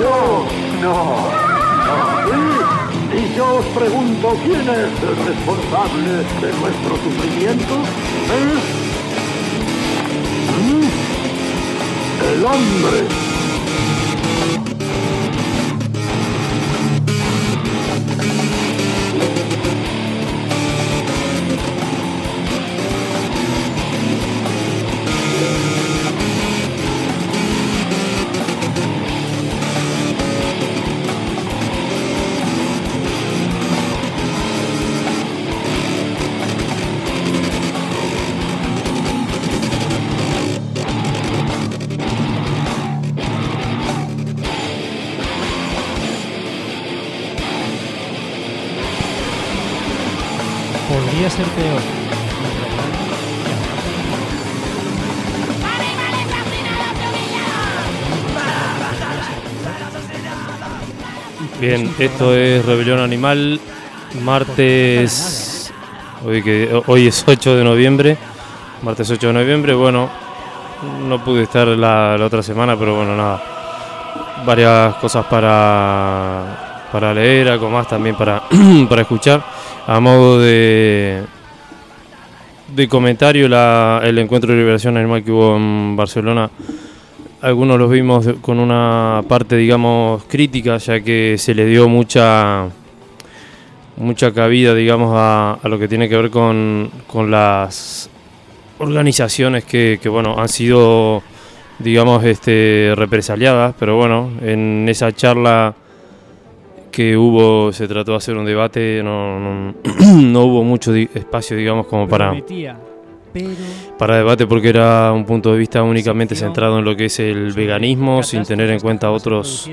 ¡No! No. ¿Y, y yo os pregunto quién es el responsable de nuestro sufrimiento. ¿Eh? ¿Mm? El hombre. Ser. Bien, esto es Rebelión Animal, martes, hoy, que, hoy es 8 de noviembre, martes 8 de noviembre, bueno, no pude estar la, la otra semana, pero bueno, nada, varias cosas para, para leer, algo más también para, para escuchar a modo de, de comentario el encuentro de liberación animal que hubo en Barcelona. Algunos los vimos con una parte, digamos, crítica, ya que se le dio mucha mucha cabida, digamos, a, lo que tiene que ver con, las organizaciones que, que, bueno, han sido, digamos, este, represaliadas, pero bueno, en esa charla que hubo, se trató de hacer un debate, no, no, hubo mucho espacio, digamos, como para, para debate, porque era un punto de vista únicamente centrado en lo que es el veganismo, sin tener en cuenta otros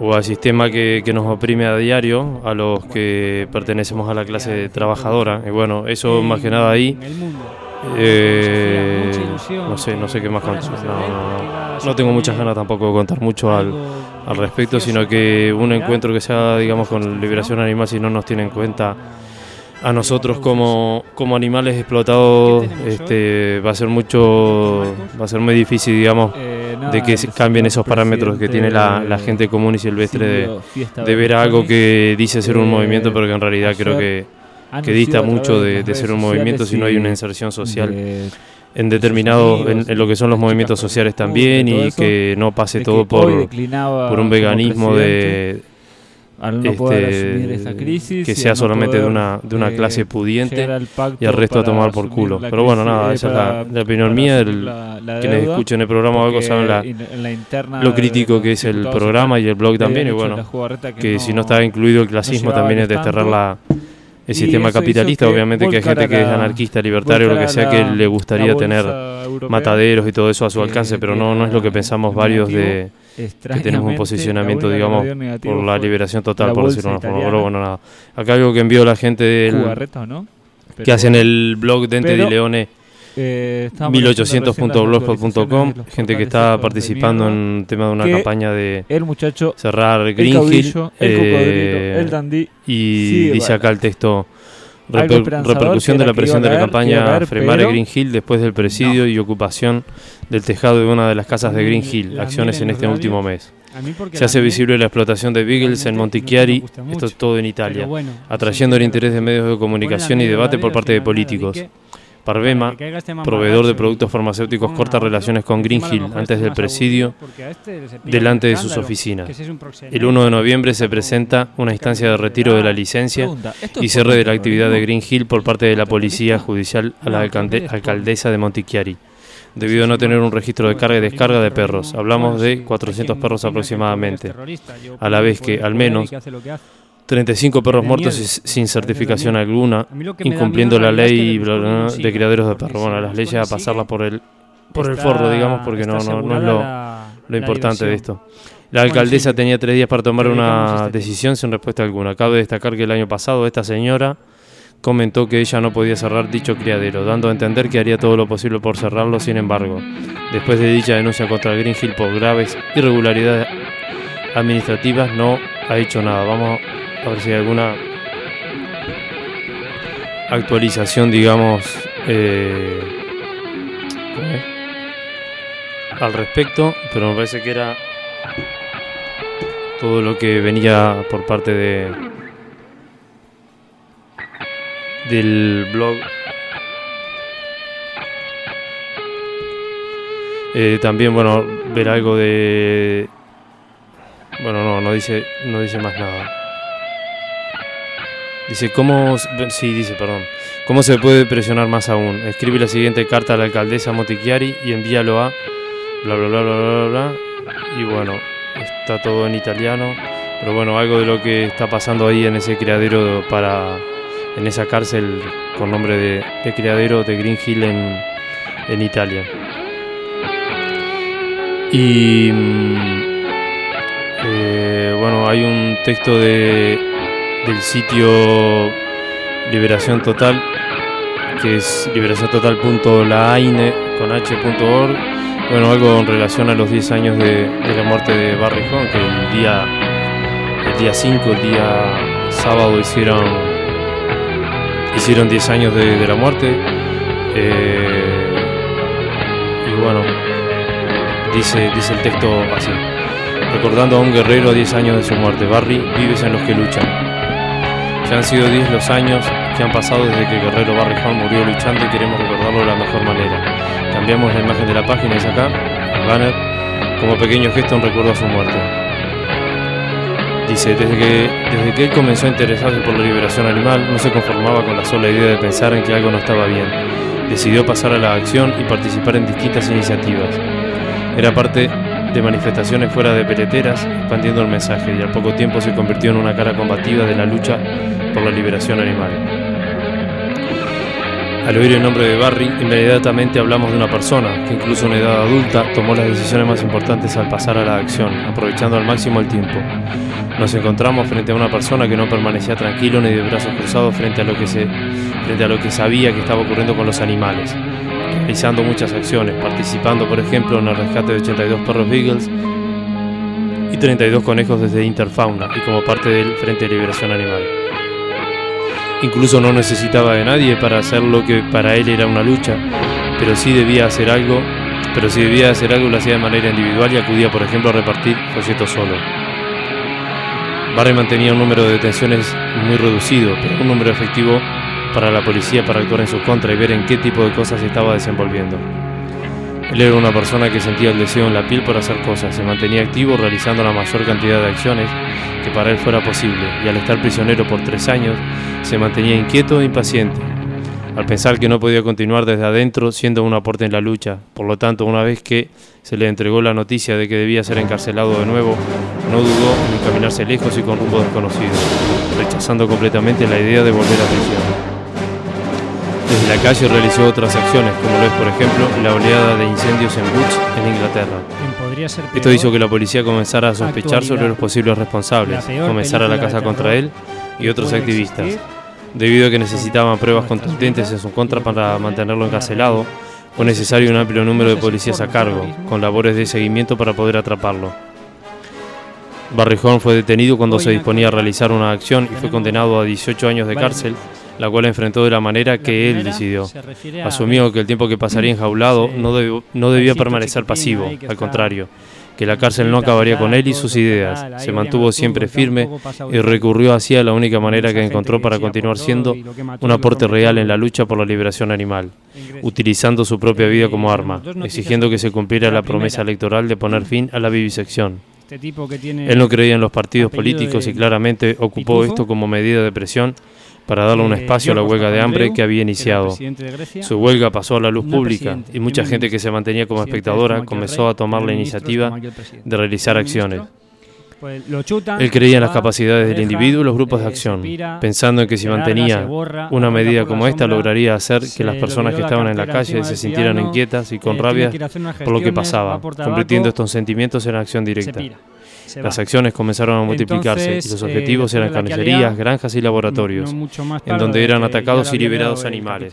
o al sistema que, que, nos oprime a diario a los que pertenecemos a la clase trabajadora. Y bueno, eso más que nada ahí eh, no sé, no sé qué más contar. No, tengo muchas ganas tampoco de contar mucho al, al respecto, sino que un encuentro que sea, digamos, con liberación animal, si no nos tiene en cuenta a nosotros como, como animales explotados, este, va a ser mucho, va a ser muy difícil, digamos, eh, de que cambien esos parámetros que tiene la, la gente común y silvestre de, de ver algo que dice ser un movimiento, pero que en realidad creo que que dista mucho de, ser un movimiento si no hay una inserción social en determinado en, lo que son los movimientos sociales también y que no pase todo por, por un veganismo de este, que sea solamente de una, de una clase pudiente y al resto a tomar por culo. Pero bueno, nada, esa es la, opinión mía. El, quienes escuchen el programa algo saben lo crítico que es el programa y el blog también. Y bueno, que si no está incluido el clasismo también es desterrar la el sistema capitalista, obviamente que hay gente que es anarquista, libertario, lo que sea, que le gustaría tener mataderos y todo eso a su alcance, pero no, no es lo que pensamos varios de que tenemos un posicionamiento, digamos, por la liberación total, por decirlo de una forma. Pero bueno, nada. Acá algo que envió la gente del, que hacen el blog Dente de Leone 1800.blogspot.com, gente que está participando en el tema de una campaña de el muchacho, cerrar Green Hill. Eh, el dandy, y dice acá el texto. repercusión de la presión de la campaña Fremar Green Hill después del presidio y ocupación del tejado de una de las casas de Green Hill, acciones en este último mes. Se hace visible la explotación de Beagles en Montichiari, esto es todo en Italia, atrayendo el interés de medios de comunicación y debate por parte de políticos. Parvema, este proveedor de productos farmacéuticos, corta relaciones con Green Hill antes del presidio, este delante de sus oficinas. El 1 de noviembre se presenta una instancia de retiro de la licencia y cierre de la actividad de Green Hill por parte de la Policía Judicial a la alcaldesa de Montichiari debido a no tener un registro de carga y descarga de perros. Hablamos de 400 perros aproximadamente, a la vez que al menos 35 perros muertos sin certificación alguna, incumpliendo la ley de criaderos de perros. Bueno, las leyes a pasarla por el por el forro, digamos, porque no, no, no es lo, lo importante de esto. La alcaldesa tenía tres días para tomar una decisión sin respuesta alguna. Cabe destacar que el año pasado esta señora comentó que ella no podía cerrar dicho criadero, dando a entender que haría todo lo posible por cerrarlo, sin embargo, después de dicha denuncia contra Green Hill por graves irregularidades administrativas, no ha hecho nada. Vamos a ver si hay alguna actualización, digamos. Eh, al respecto, pero me parece que era todo lo que venía por parte de del blog. Eh, también, bueno, ver algo de... Bueno, no, no dice, no dice más nada. Dice, ¿cómo...? Sí, dice, perdón. ¿Cómo se puede presionar más aún? Escribe la siguiente carta a la alcaldesa Motichiari y envíalo a... Bla, bla, bla, bla, bla, bla. Y bueno, está todo en italiano. Pero bueno, algo de lo que está pasando ahí en ese criadero para en esa cárcel con nombre de, criadero de Green Hill en, en Italia. Y mm, eh, bueno, hay un texto de, del sitio Liberación Total, que es liberaciontotal.laaine con h.org. Bueno, algo en relación a los 10 años de, la muerte de Barry Hong, que el día, el día 5, el día sábado hicieron hicieron 10 años de, la muerte. Eh, y bueno, dice, dice el texto así. Recordando a un guerrero a 10 años de su muerte, Barry, vives en los que luchan. Ya han sido 10 los años que han pasado desde que guerrero Hall murió luchando y queremos recordarlo de la mejor manera. Cambiamos la imagen de la página y acá, el banner, como pequeño gesto en recuerdo a su muerte. Dice, desde que, desde que él comenzó a interesarse por la liberación animal, no se conformaba con la sola idea de pensar en que algo no estaba bien. Decidió pasar a la acción y participar en distintas iniciativas. Era parte de manifestaciones fuera de peleteras, expandiendo el mensaje, y al poco tiempo se convirtió en una cara combativa de la lucha por la liberación animal. Al oír el nombre de Barry, inmediatamente hablamos de una persona que incluso en edad adulta tomó las decisiones más importantes al pasar a la acción, aprovechando al máximo el tiempo. Nos encontramos frente a una persona que no permanecía tranquilo ni de brazos cruzados frente a lo que, se, frente a lo que sabía que estaba ocurriendo con los animales, realizando muchas acciones, participando por ejemplo en el rescate de 82 perros Beagles y 32 conejos desde Interfauna y como parte del Frente de Liberación Animal. Incluso no necesitaba de nadie para hacer lo que para él era una lucha, pero sí debía hacer algo, pero si debía hacer algo lo hacía de manera individual y acudía, por ejemplo, a repartir folletos solo. Barry mantenía un número de detenciones muy reducido, pero un número efectivo para la policía para actuar en su contra y ver en qué tipo de cosas estaba desenvolviendo. Él era una persona que sentía el deseo en la piel por hacer cosas, se mantenía activo realizando la mayor cantidad de acciones que para él fuera posible, y al estar prisionero por tres años, se mantenía inquieto e impaciente, al pensar que no podía continuar desde adentro siendo un aporte en la lucha. Por lo tanto, una vez que se le entregó la noticia de que debía ser encarcelado de nuevo, no dudó en encaminarse lejos y con rumbo desconocido, rechazando completamente la idea de volver a prisión. Desde la calle realizó otras acciones, como lo es, por ejemplo, la oleada de incendios en Butch, en Inglaterra. Esto hizo que la policía comenzara a sospechar sobre los posibles responsables, comenzara la casa contra él y otros activistas. Debido a que necesitaban pruebas contundentes en su contra para mantenerlo encarcelado, fue necesario un amplio número de policías a cargo, con labores de seguimiento para poder atraparlo. Barrijón fue detenido cuando se disponía a realizar una acción y fue condenado a 18 años de cárcel, la cual enfrentó de la manera que él decidió. Asumió que el tiempo que pasaría enjaulado no, no debía permanecer pasivo, al contrario, que la cárcel no acabaría con él y sus ideas. Se mantuvo siempre firme y recurrió así a la única manera que encontró para continuar siendo un aporte real en la lucha por la liberación animal, utilizando su propia vida como arma, exigiendo que se cumpliera la promesa electoral de poner fin a la vivisección. Él no creía en los partidos políticos y claramente ocupó esto como medida de presión para darle un eh, espacio a la huelga de hambre que había iniciado. Su huelga pasó a la luz pública y mucha gente que se mantenía como espectadora comenzó a tomar la iniciativa de realizar acciones. Pues Él creía en las capacidades del individuo y los grupos de acción, pensando en que si mantenía una medida como esta lograría hacer que las personas que estaban en la calle se sintieran inquietas y con rabia por lo que pasaba, convirtiendo estos sentimientos en acción directa. Las acciones comenzaron a multiplicarse y los eh, objetivos eran carnicerías, granjas y laboratorios, en donde eran atacados y liberados animales.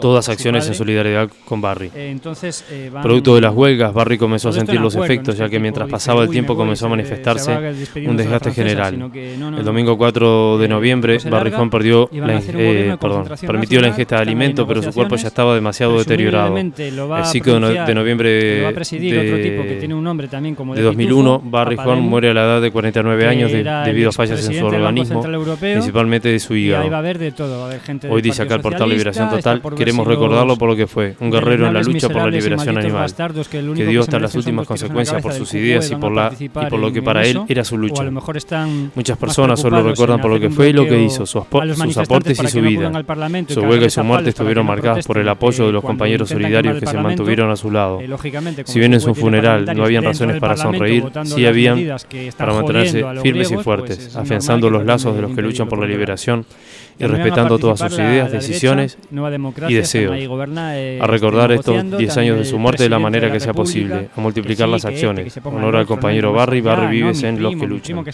Todas acciones en solidaridad con Barry. Eh, eh, Producto de las huelgas, Barry comenzó a sentir los efectos, ya que mientras pasaba el tiempo comenzó a manifestarse un desgaste general. el domingo 4 de noviembre, Barrijón perdió eh, permitió la ingesta de alimento, pero su cuerpo ya estaba demasiado deteriorado. El ciclo de noviembre de, 2001, Barrijón muere a la edad de 49 años debido a fallas en su organismo, principalmente de su hígado. Hoy dice acá el portal Liberación Total, queremos recordarlo por lo que fue, un guerrero en la lucha por la liberación animal, que dio hasta las últimas consecuencias por sus ideas y por, la, y por lo que para él era su lucha. Muchas personas solo recuerdan por lo que fue y lo que hizo, sus, aportes y su vida. Su huelga y su muerte estuvieron marcadas por el apoyo de los compañeros solidarios que se mantuvieron a su lado. Eh, si bien en su funeral no habían razones para sonreír, sí habían para mantenerse firmes y fuertes, afianzando los lazos de los que luchan por la liberación y respetando todas sus ideas, decisiones y deseos. Eh, a recordar estos 10 años de su muerte de la manera que sea posible, a multiplicar las acciones. Honor al compañero Barry, Barry vives en Los que luchan.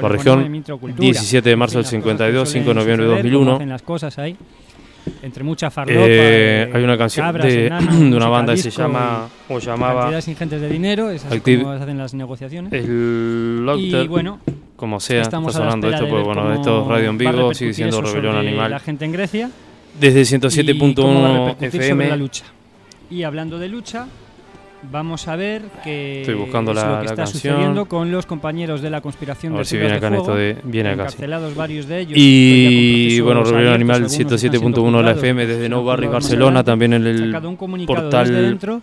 La región, 17 de marzo del 52, 5 de noviembre de 2001. Entre mucha eh, hay una canción de, una banda que se llama o llamaba cantidades ingentes de dinero esas Active, como se hacen las negociaciones el y bueno como sea, está sonando esto, pues bueno, esto es radio en vivo, sigue siendo Rebelión Animal. La gente en Grecia. Desde 107.1 FM. La lucha. Y hablando de lucha, vamos a ver que Estoy buscando la, lo que está canción. sucediendo con los compañeros de la conspiración a ver si viene acá en esto de viene acá encarcelados varios de ellos. Y bueno Rebelión Animal 107.1 la FM desde No Barrio Barcelona también en el portal dentro,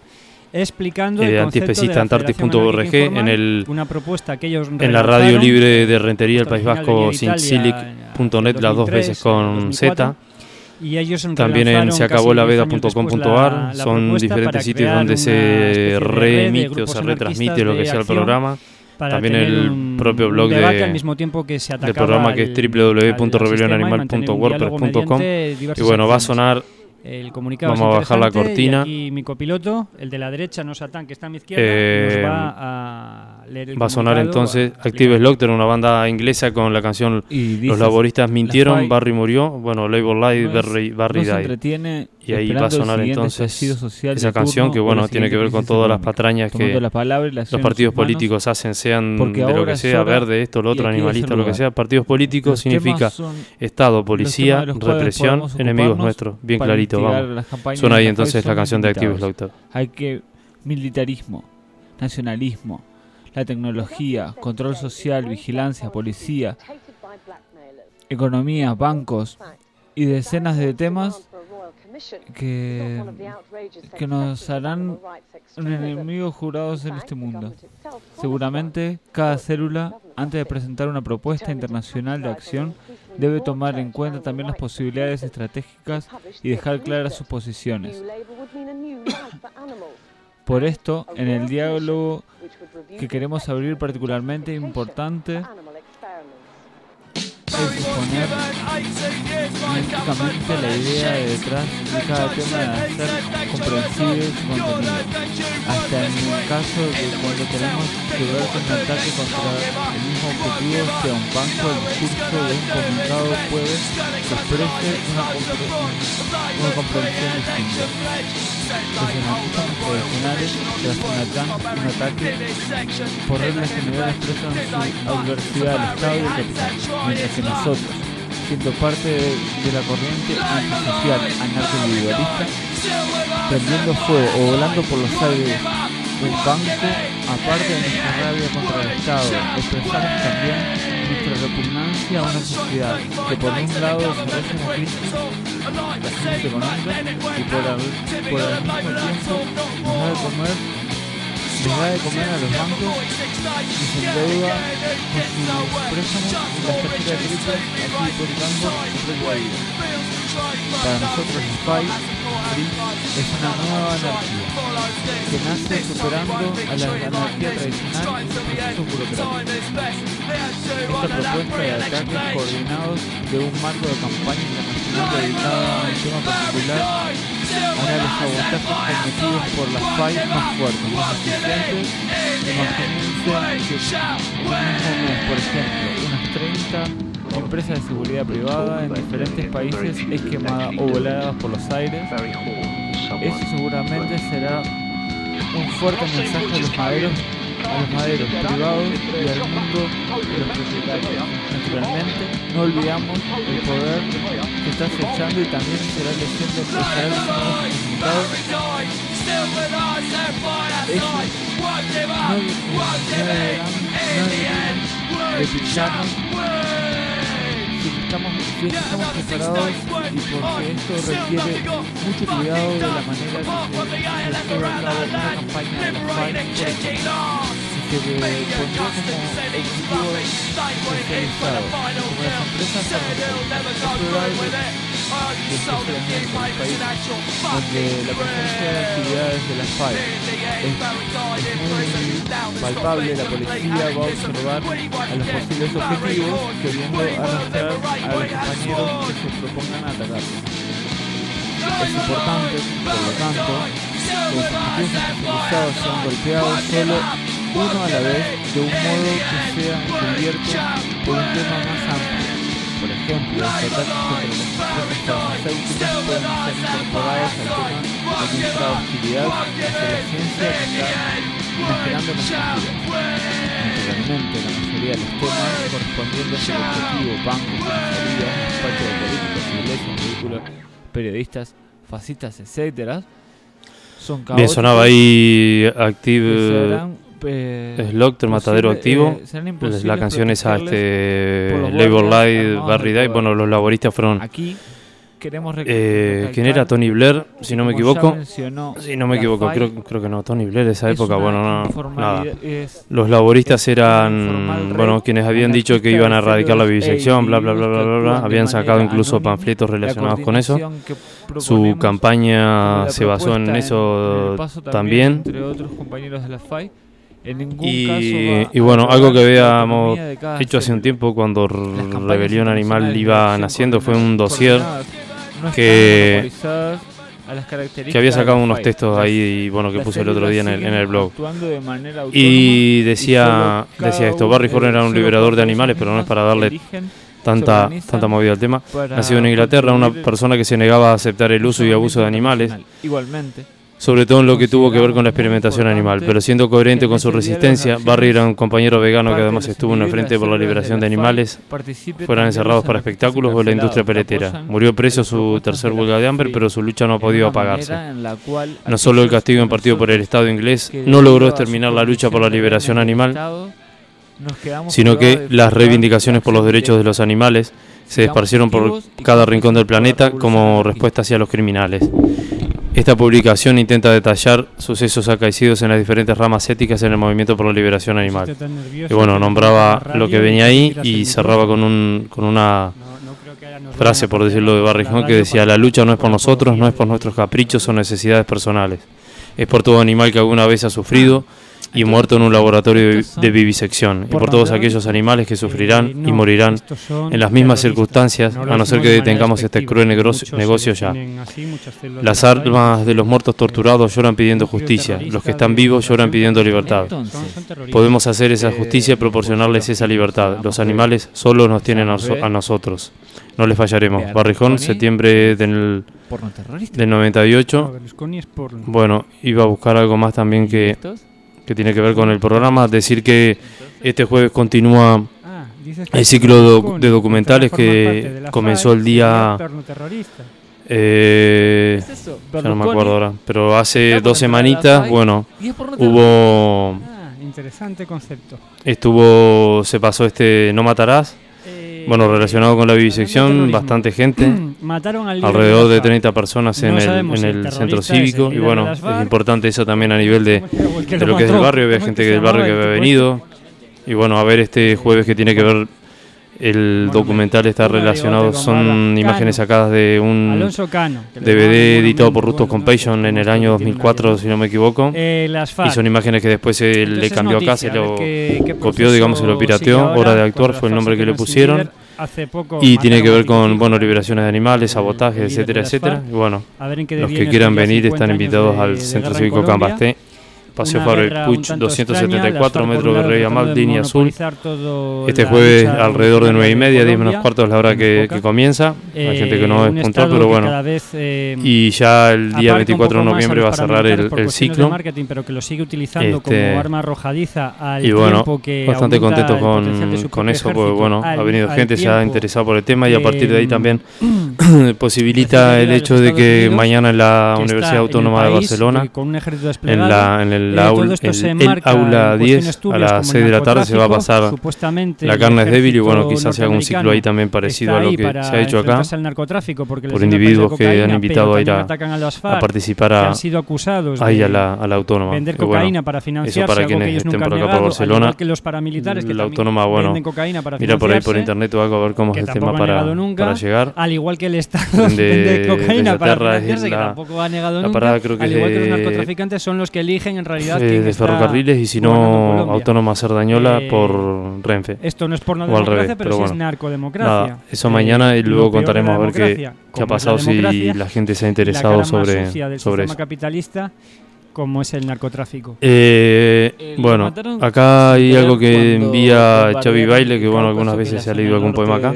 explicando eh, antarctic.org en el una propuesta que ellos en la radio libre de Rentería del País Vasco sinsilic.net las dos veces con Z y ellos también en seacabolaveda.com.ar son diferentes sitios donde se reemite o se retransmite lo que sea el programa. también el propio blog de, al mismo tiempo que se del programa que es www.rebelionanimal.wordpress.com y bueno va a sonar el comunicado Vamos a bajar la cortina. Y mi copiloto, el de la derecha, no Satán, que está a mi izquierda, nos eh, va a leer el Va a sonar entonces Active Slaughter, una banda inglesa con la canción Los laboristas mintieron, Barry murió, bueno, Labor Light, Barry, Barry died y ahí va a sonar entonces esa canción que bueno tiene que ver con todas las patrañas que los partidos políticos hacen, sean de lo que sea, verde, esto, lo otro, animalista, lo que sea. Partidos políticos significa Estado, policía, represión, enemigos nuestros, bien clarito, vamos. Suena ahí entonces la canción de Active Slaughter. Hay que militarismo, nacionalismo, la tecnología, control social, vigilancia, policía, economía, bancos y decenas de temas que, que nos harán enemigos jurados en este mundo. Seguramente cada célula, antes de presentar una propuesta internacional de acción, debe tomar en cuenta también las posibilidades estratégicas y dejar claras sus posiciones. Por esto, en el diálogo que queremos abrir particularmente importante es exponer únicamente la idea de detrás de cada tema de hacer comprensible su. En el caso de cuando tenemos que ver un ataque contra el mismo objetivo, sea un banco, el discurso de un comunicado puede que una, una comprensión distinta. Los anarquistas tradicionales, tras un, un ataque, por regla general expresan su adversidad al Estado y al capital, mientras que nosotros, siendo parte de, la corriente antisocial anarco-individualista, prendiendo fuego o volando por los aires un banco, aparte de nuestra rabia contra el Estado, expresamos también nuestra repugnancia a una sociedad que por un lado desarrolla una crisis, la crisis económica y por, al, por al mismo tiempo nos da de comer les da de comer a los bancos y se endeuda con sus préstamos y las tarjetas de crédito, así hipotecando su propia vida. Para nosotros el FI, Free, es una nueva anarquía que nace superando a la anarquía tradicional y sus procesos burocráticos. Esta propuesta de ataques coordinados de un marco de campaña internacional dedicado a un tema particular hará los sabotajes cometidos por las FAI más fuertes, más eficientes. Que un mismo mes, por ejemplo, unas 30 empresas de seguridad privada en diferentes países es quemada o volada por los aires. Eso seguramente será un fuerte mensaje a los maderos a los maderos privados y al mundo de los propietarios. Naturalmente, no olvidamos el poder que está acechando y también será. Ellos no, si estamos, estamos preparados y porque esto requiere mucho cuidado de la manera que se, lleva a una campaña de se pondría como objetivo como las empresas es probable especialmente en un país donde la presencia de actividades de la es, muy palpable, la policía va a observar a los posibles objetivos queriendo arrastrar a los compañeros que se propongan a atacarlos. Es importante, por lo tanto, que los objetivos especializados sean golpeados solo uno a la vez de un modo que sea encubierto por un tema más amplio ejemplo, los ataques contra las empresas farmacéuticas pueden ser incorporados al tema de nuestra hostilidad hacia la ciencia que está imaginando nuestras vidas. Naturalmente, la mayoría de los temas correspondientes al objetivo, bancos, comisarías, despachos de políticos, iglesias, vehículos, periodistas, fascistas, etc., son caóticos. Bien, sonaba ahí Active eh, Slaughter, Matadero Activo. Eh, la canción es a este Labor Light, Barry Day. Bueno, los laboristas fueron. Aquí queremos eh, ¿Quién era? Tony Blair, si no me equivoco. Si no me equivoco, creo, creo que no, Tony Blair, esa época, bueno, no, nada. Los laboristas eran, bueno, quienes habían dicho que iban a erradicar la vivisección, bla, bla, bla, bla, bla, bla. Habían sacado incluso panfletos relacionados con eso. Su campaña se basó en eso también. Entre otros compañeros de la FAI y, bueno, algo que habíamos hecho hace un tiempo cuando Rebelión Animal iba naciendo fue un dossier que, que había sacado unos textos ahí y bueno que puse el otro día en el, en el blog. Y decía, decía esto, Barry Horn era un liberador de animales, pero no es para darle tanta, tanta movida al tema. Nacido en Inglaterra, una persona que se negaba a aceptar el uso y abuso de animales. Igualmente sobre todo en lo que tuvo que ver con la experimentación animal, pero siendo coherente con su resistencia, Barry era un compañero vegano que además estuvo en el frente por la liberación de animales, fueran encerrados para espectáculos o la industria peletera. Murió preso su tercer huelga de hambre, pero su lucha no ha podido apagarse. No solo el castigo impartido por el Estado inglés no logró exterminar la lucha por la liberación animal, sino que las reivindicaciones por los derechos de los animales se esparcieron por cada rincón del planeta como respuesta hacia los criminales. Esta publicación intenta detallar sucesos acaecidos en las diferentes ramas éticas en el movimiento por la liberación animal. Y bueno, nombraba lo que venía ahí y cerraba con, un, con una frase, por decirlo de Barrijón, que decía, la lucha no es por nosotros, no es por nuestros caprichos o necesidades personales. Es por todo animal que alguna vez ha sufrido y muerto en un laboratorio de vivisección, y por todos aquellos animales que sufrirán y morirán en las mismas circunstancias, a no ser que detengamos este cruel negocio ya. Las almas de los muertos torturados lloran pidiendo justicia, los que están vivos lloran pidiendo libertad. Podemos hacer esa justicia y proporcionarles esa libertad. Los animales solo nos tienen a, nosotros. No les fallaremos. Barrijón, septiembre del, del 98. Bueno, iba a buscar algo más también que que tiene que ver con el programa, decir que este jueves continúa el ciclo de documentales que comenzó el día... Eh, ya no me acuerdo ahora, pero hace dos semanitas, bueno, hubo... Ah, interesante concepto. Estuvo, se pasó este No Matarás, bueno, relacionado con la vivisección, bastante gente. Mataron alrededor de 30 personas en el, en el centro cívico. Y bueno, es importante eso también a nivel de, de lo que es el barrio. Había gente del barrio que había venido. Y bueno, a ver este jueves que tiene que ver el documental está relacionado, son imágenes sacadas de un DVD editado por Rustos Compassion en el año 2004, si no me equivoco. Eh, y son imágenes que después se le cambió acá, se lo copió, digamos, se lo pirateó. Hora de actuar fue el nombre que le pusieron. y tiene que ver con bueno liberaciones de animales, sabotaje, etcétera, etcétera. Y bueno, los que quieran venir están invitados al Centro Cívico Cambasté Paseo Fabre Puch 274, Metro Guerrero Amal, línea azul. Este jueves alrededor de 9 y media, 10 menos cuarto es la hora que, comienza. Hay gente que no es puntual, pero bueno. Eh, y ya el día 24 de noviembre va a cerrar el, el ciclo. marketing, pero que lo sigue utilizando como este, arma arrojadiza al y bueno, bastante contento con, con eso, porque bueno, ha venido gente, se ha interesado por el tema y a partir de ahí también posibilita el hecho de que mañana en la Universidad Autónoma de Barcelona, en, la, en el, eh, aula 10, a las 6 de la tarde se va a pasar La carne es débil y bueno, quizás se haga un ciclo ahí también parecido a lo que se ha hecho acá por individuos que han invitado a ir a, participar a, ahí a la, a la autónoma. Vender cocaína para financiar para quienes estén por acá por Barcelona. que los paramilitares que la autónoma, bueno, mira por ahí por internet o algo a ver cómo es el tema para, para llegar. Al igual que el Estado vende cocaína para financiarse, que tampoco ha negado nunca. Al igual que los narcotraficantes son los que eligen en realidad de ferrocarriles y si no Autónoma Cerdañola eh, por Renfe. Esto no es por democracia, pero, sí es narcodemocracia. eso mañana y luego contaremos a ver qué, qué ha pasado si la gente se ha interesado sobre, sobre eso. capitalista como es el narcotráfico. Eh, bueno, acá hay algo que envía Xavi Baile, que bueno, algunas veces se ha leído algún poema acá.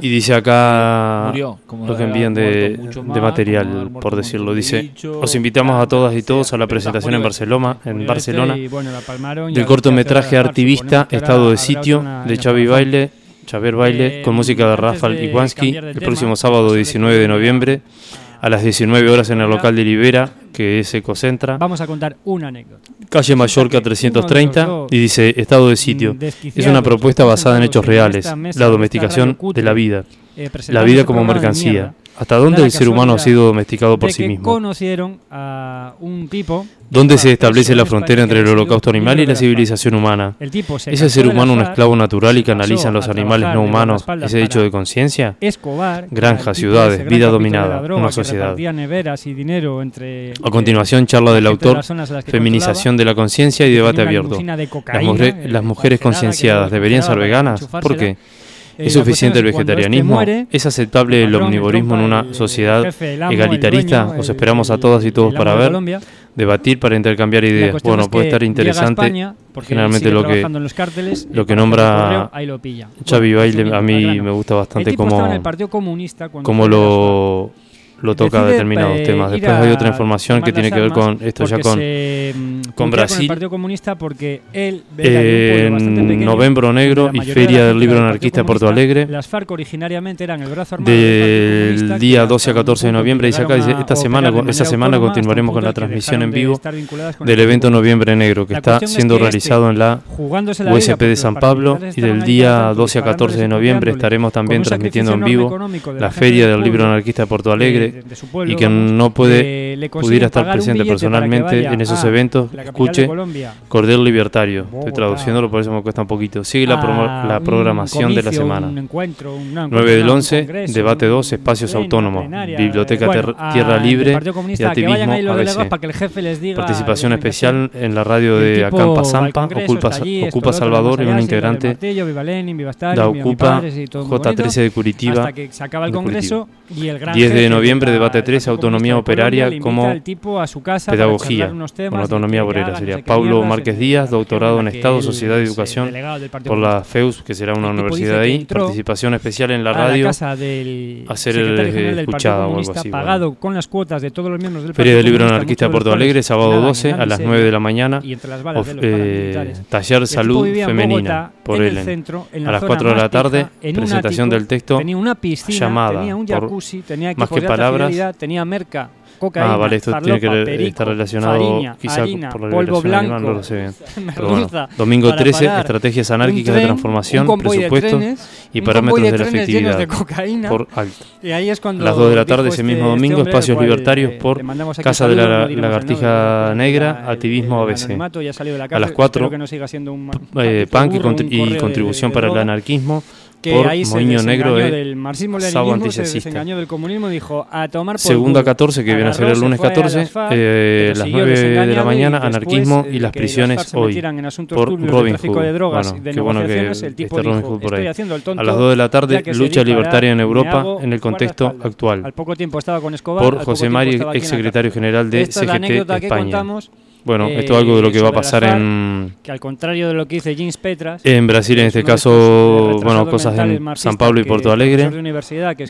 Y dice acá lo que envían de, de material, por decirlo. Dice, os invitamos a todas y todos a la presentación en Barcelona, en Barcelona del cortometraje artivista Estado de Sitio de Xavi Baile, Xavier Baile, con música de Rafael Iwansky, el próximo sábado 19 de noviembre a las 19 horas en el local de Libera, que es Ecocentra. Vamos a contar una anécdota. Calle Mallorca 330 y dice estado de sitio. Es una propuesta basada en hechos reales, la domesticación de la vida, eh, la vida como mercancía. ¿Hasta dónde el ser humano ha sido domesticado por sí mismo? Conocieron a un tipo ¿Dónde se establece la frontera entre el holocausto animal y la civilización humana? ¿Es el ser humano un esclavo natural y canalizan los animales no humanos ese hecho de conciencia? Granjas, ciudades, vida dominada, una sociedad. A continuación, charla del autor, feminización de la conciencia y debate abierto. Las, mujeres concienciadas deberían ser veganas. ¿Por qué? ¿Es suficiente el vegetarianismo? ¿Es aceptable el omnivorismo en una sociedad egalitarista? ¿Os esperamos a todas y todos para ver? Debatir para intercambiar ideas. Bueno, puede estar interesante. Generalmente lo que, lo que nombra Xavi Baile a mí me gusta bastante como, como lo lo toca determinados temas. Después hay otra información que tiene que ver con esto ya con, mm, con Brasil. Con el Partido Comunista porque él eh, en Novembro Negro y Feria del Libro Anarquista de Porto Alegre. Las FARC originariamente eran el brazo armado del, día 12 a 14 de noviembre. Dice acá, dice, esta semana, esta semana continuaremos con la transmisión en vivo del evento Noviembre Negro que está siendo realizado en la USP de San Pablo y del día 12 a 14 de noviembre estaremos también transmitiendo en vivo la Feria del Libro Anarquista de Porto Alegre y que no puede pudiera estar presente personalmente en esos eventos, escuche Cordel Libertario. Estoy traduciéndolo, por eso me cuesta un poquito. Sigue la, la programación de la semana. 9 del 11, debate 2, espacios autónomos, biblioteca Tierra Libre y activismo ABC. Participación especial en la radio de Acampa Zampa, Ocupa, Ocupa Salvador y un integrante de Ocupa J13 de Curitiba. 10 de noviembre debate 3, autonomía operaria como pedagogía. Con autonomía obrera sería. Paulo Márquez Díaz, doctorado en Estado, Sociedad y Educación por la FEUS, que será una universidad ahí. Participación especial en la radio. A ser escuchada o algo así. Pagado con las cuotas de todos los miembros del Feria del Libro Anarquista de Porto Alegre, sábado 12 a las 9 de la mañana. Eh, taller Salud Femenina por él. A las 4 de la tarde, presentación del texto llamada por más que palabras tenía merca, cocaína, Ah, vale, esto tiene que estar relacionado quizá por la polvo blanco, no lo sé bien. Domingo 13, estrategias anárquicas de transformación, presupuestos y parámetros de, la efectividad. De cocaína, por alto. Y ahí es cuando las 2 de la tarde ese mismo este, domingo, este espacios libertarios por Casa de la Lagartija Negra, activismo ABC. A las 4, eh, punk y contribución para el anarquismo que por ahí Moño se Negro del marxismo leninismo se desengañó del comunismo dijo a tomar por segunda 14 que viene a ser el lunes 14 eh, las 9 de la mañana anarquismo y las prisiones hoy por Robin Hood. de drogas, bueno, de qué bueno que el tipo este Robin Hood por ahí a las 2 de la tarde lucha libertaria en Europa en el contexto actual al poco tiempo estaba con Escobar por José Mari ex secretario general de CGT España Bueno, esto es algo de lo que va a pasar en... Que al contrario de lo que dice James Petras... En Brasil, en este caso, bueno, cosas en San Pablo y Porto Alegre.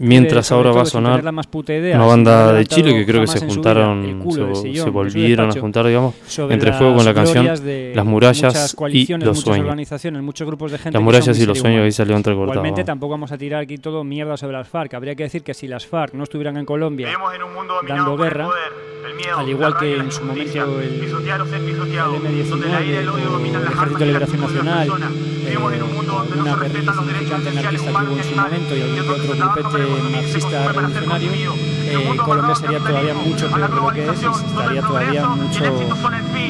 Mientras ahora va a sonar una banda de Chile que creo que se juntaron, se, volvieron a juntar, digamos, entre fuego con la canción Las murallas y los sueños. Muchos grupos de gente las murallas y los sueños, ahí salió entrecortado. Igualmente tampoco vamos a tirar aquí todo mierda sobre las FARC. Habría que decir que si las FARC no estuvieran en Colombia dando guerra, al igual que en su momento el, el M-19, el Ejército de Liberación Nacional, eh, una guerrilla significante anarquista que hubo en su momento y algún otro grupete marxista revolucionario, eh, Colombia sería todavía mucho peor de lo que es estaría todavía mucho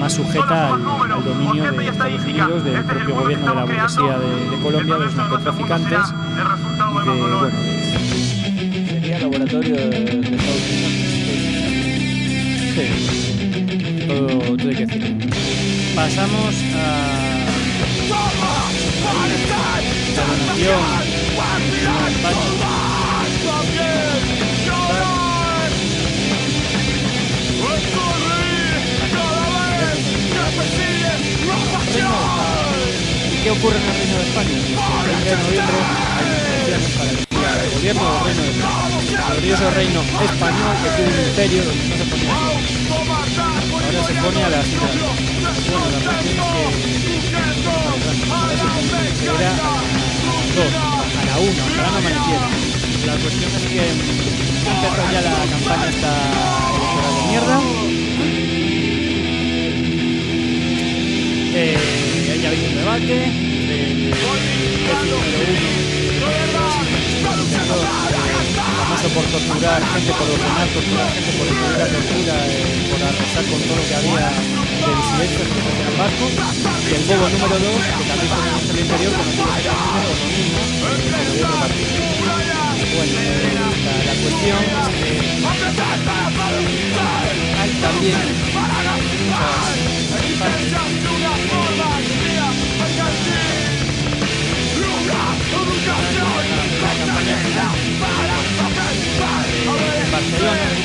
más sujeta al, dominio de Estados Unidos, del propio gobierno de la burguesía de, Colombia, de los narcotraficantes y de, bueno, sería el laboratorio de, de Estados Unidos. Sí, todo, todo. Pasamos a la. ¿Y qué ocurre en el Reino de España? El 20 de noviembre hay elecciones gobierno del Reino de reino español que tuvo un imperio Se pone a las Bueno, la cuestión es que era dos, a la una, ojalá no amaneciera. La cuestión es que empezó ya la campaña esta electoral de mierda. Eh, ya habido un debate famoso por torturar gente, por ordenar torturar gente, por incluir la tortura, eh, por arrasar con todo lo que había de disidencias que en el barco, y el bobo número 2, que también fue ministro del Interior, conocido por lo mismo, eh, de otro partido. Bueno, eh, la, la, cuestión es que hay también Barcelona, una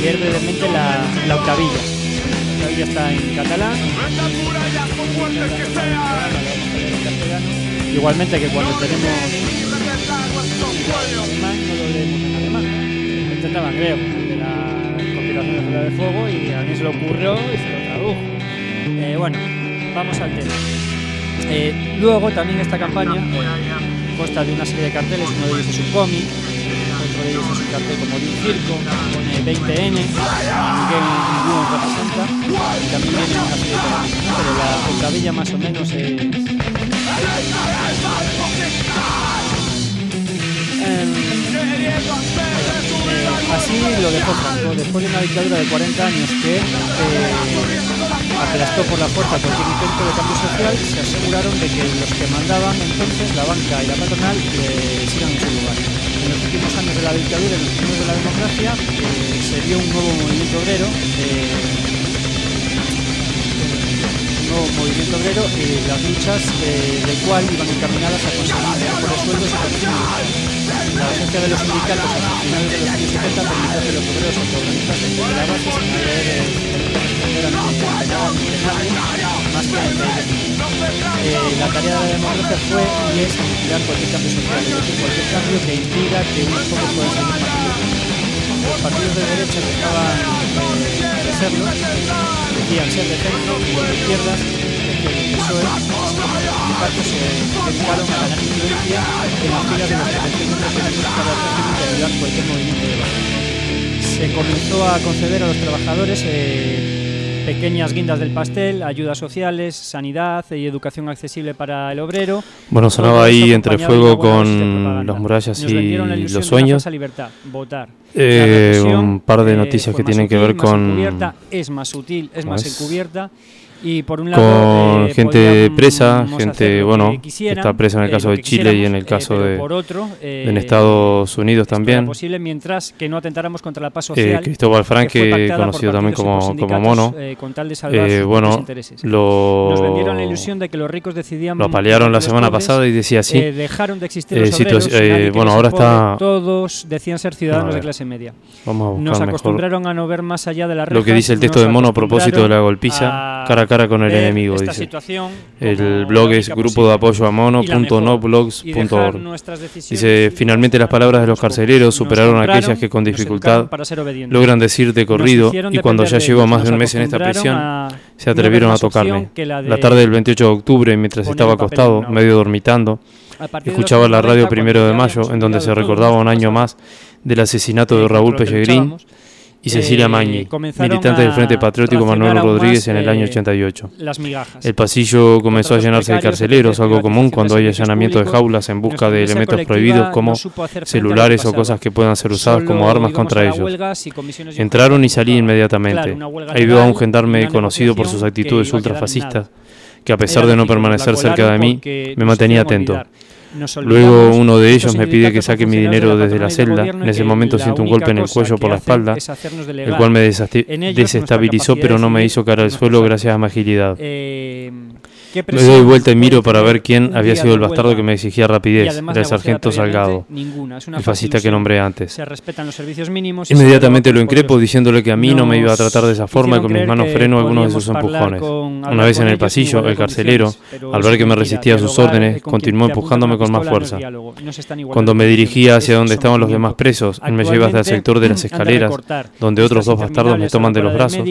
leer brevemente la, la octavilla. La octavilla está en catalán. Igualmente que cuando tenemos alemán no lo leemos en alemán. Intentaba creo, de la conspiración de de Fuego y a mí se le ocurrió y se lo tradujo. Eh, bueno, vamos al tema. Eh, luego también esta campaña eh, consta de una serie de carteles, uno de ellos es un cómic, como de un circo, pone 20N, que ninguno representa, y también viene una serie de carteles, pero la octavilla más o menos es... Eh, así lo dejó Franco, después de una dictadura de 40 años que eh, aplastó por la fuerza cualquier intento de cambio social, se aseguraron de que los que mandaban entonces, la banca y la patronal, eh, sigan en su lugar en los últimos años de la dictadura, en los últimos de la democracia, eh, se dio un nuevo movimiento obrero, eh, un nuevo movimiento obrero, eh, las luchas del cual iban encaminadas a conseguir mejores sueldos y condiciones. La ausencia de los sindicatos a finales de los años 70 permitió que los obreros se organizasen desde la base sin haber responder a nadie, más que ante ellos. la tarea de la democracia fue y es aniquilar cualquier cambio social, decir, cualquier cambio que impida que unos pocos puedan seguir manejando. Los partidos de derecha dejaban eh, de serlo, decían ser de centro y de izquierdas decían el PSOE, sindicatos se dedicaron a ganar influencia en las filas de los que pretenden requeridos para el ayudar cualquier movimiento de base. Se comenzó a conceder a los trabajadores eh, pequeñas guindas del pastel, ayudas sociales, sanidad y educación accesible para el obrero. Bueno, sonaba ahí entre fuego con las murallas y los sueños. libertad, votar. Eh, un par de noticias que tienen que ver con... es más sutil, es más encubierta y por un lado, con eh, gente presa, gente, bueno, que está presa en el caso de Chile y en el caso de por otro, en Estados Unidos también. posible mientras que no atentáramos contra la paz social. Cristóbal Franque, conocido también como, como Mono, con tal de salvar bueno, intereses. Lo, Nos vendieron la ilusión de que los ricos decidían lo apalearon la semana pasada y decía así. dejaron de existir los obreros, bueno, ahora está todos decían ser ciudadanos de clase media. Vamos a Nos acostumbraron a no ver más allá de la Lo que dice el texto de Mono a propósito de la golpiza, cara cara con el enemigo, dice. El blog es grupo de apoyo a mono.noblogs.org. Dice, finalmente las palabras de los carceleros superaron aquellas que con dificultad logran decir de corrido y cuando ya llevo más de un mes en esta prisión, se atrevieron a tocarme. La tarde del 28 de octubre, mientras estaba acostado, medio dormitando, escuchaba la radio primero de mayo, en donde se recordaba un año más del asesinato de Raúl Pellegrín y Cecilia eh, Mañi, militante del Frente Patriótico Manuel Rodríguez en el año 88. Eh, el pasillo comenzó a llenarse de carceleros, algo común cuando hay allanamiento de jaulas en busca de elementos prohibidos como celulares o cosas que puedan ser usadas como armas contra ellos. Entraron y salí inmediatamente. Ahí veo a un gendarme conocido por sus actitudes ultrafascistas, que a pesar de no permanecer cerca de mí, me mantenía atento. Luego uno de ellos me pide que saque mi dinero desde la celda. En ese momento siento un golpe en el cuello por la espalda, el cual me desestabilizó pero no me hizo caer al suelo gracias a mi agilidad. Eh, me doy vuelta y miro para ver quién había sido el bastardo que me exigía rapidez. Era el sargento Salgado, el fascista que nombré antes. Inmediatamente lo increpo diciéndole que a mí no me iba a tratar de esa forma y con mis manos freno algunos de sus empujones. Una vez en el pasillo, el carcelero, al ver que me resistía a sus órdenes, continuó empujándome con más fuerza. Cuando me dirigía hacia donde estaban los demás presos, él me lleva hasta el sector de las escaleras, donde otros dos bastardos me toman de los brazos,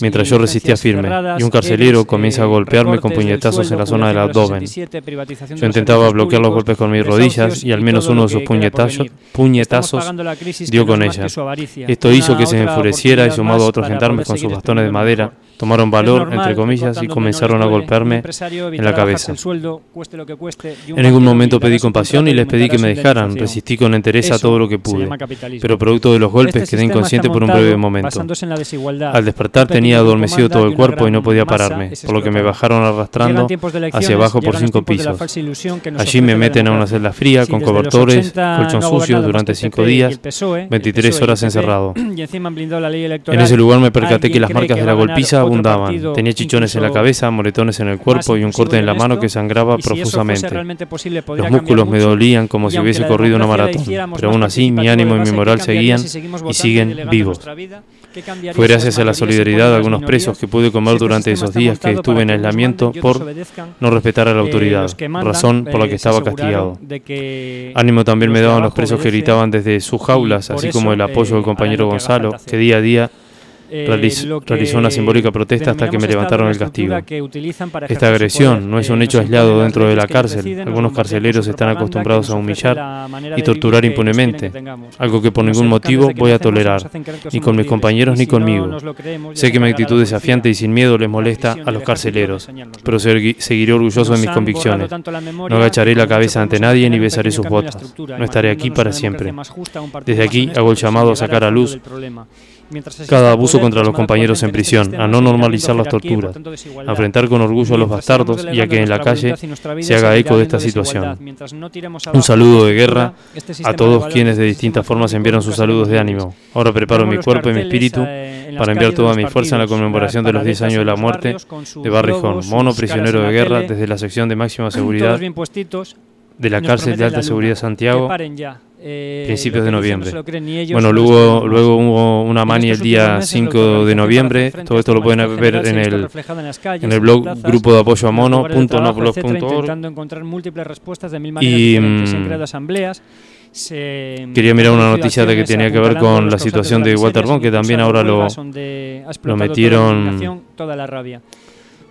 mientras yo resistía firme, y un carcelero comienza a golpearme con puñetazos en la zona del abdomen. Yo intentaba bloquear los golpes con mis rodillas y al menos uno de sus puñetazos, puñetazos dio con ella. Esto hizo que se enfureciera y sumado a otros gendarmes con sus bastones de madera, tomaron valor, entre comillas, y comenzaron a golpearme en la cabeza. En ningún momento pedí compasión y les pedí que me dejaran. Resistí con entereza todo lo que pude. Pero producto de los golpes este quedé inconsciente por un breve momento. Al despertar tenía adormecido todo el cuerpo y no podía pararme, por lo que me bajaron arrastrando hacia abajo por cinco pisos. Allí me meten a una celda fría con cobertores, colchón sucio durante cinco días, 23 horas encerrado. En ese lugar me percaté que las marcas de la golpiza abundaban. Tenía chichones en la cabeza, moretones en el cuerpo y un corte en la mano que sangraba profusamente. Los músculos me dolían como si hubiese corrido una maratón, pero aún así mi ánimo y mi moral seguían y siguen vivos. Fue gracias a la solidaridad de algunos presos que pude comer durante esos días que estuve en aislamiento por no respetar a la autoridad, razón por la que estaba castigado. Ánimo también me daban los presos que gritaban desde sus jaulas, así como el apoyo del compañero Gonzalo, que día a día eh, realizó, una simbólica protesta hasta que me levantaron el castigo. Esta agresión no es un hecho aislado dentro de la cárcel. Algunos carceleros están acostumbrados a humillar y torturar impunemente, algo que por ningún motivo voy a tolerar, ni con mis compañeros ni conmigo. Sé que mi actitud desafiante y sin miedo les molesta a los carceleros, pero seguiré orgulloso de mis convicciones. No agacharé la cabeza ante nadie ni besaré sus botas. No estaré aquí para siempre. Desde aquí hago el llamado a sacar a luz cada abuso contra los compañeros en prisión, a no normalizar las torturas, a enfrentar con orgullo a los bastardos y a que en la calle se haga eco de esta situación. Un saludo de guerra a todos quienes de distintas formas enviaron sus saludos de ánimo. Ahora preparo mi cuerpo y mi espíritu para enviar toda mi fuerza en la conmemoración de los 10 años de la muerte de Barrijón, mono prisionero de guerra desde la sección de máxima seguridad de la cárcel de alta seguridad Santiago eh, principios de noviembre. bueno, luego, luego hubo una mani el día 5 de noviembre. Todo esto lo pueden ver en el, en el blog grupo de apoyo a mono.noblog.org. Y mm, quería mirar una noticia de que tenía que ver con la situación de Walter Bond, que también ahora lo, lo metieron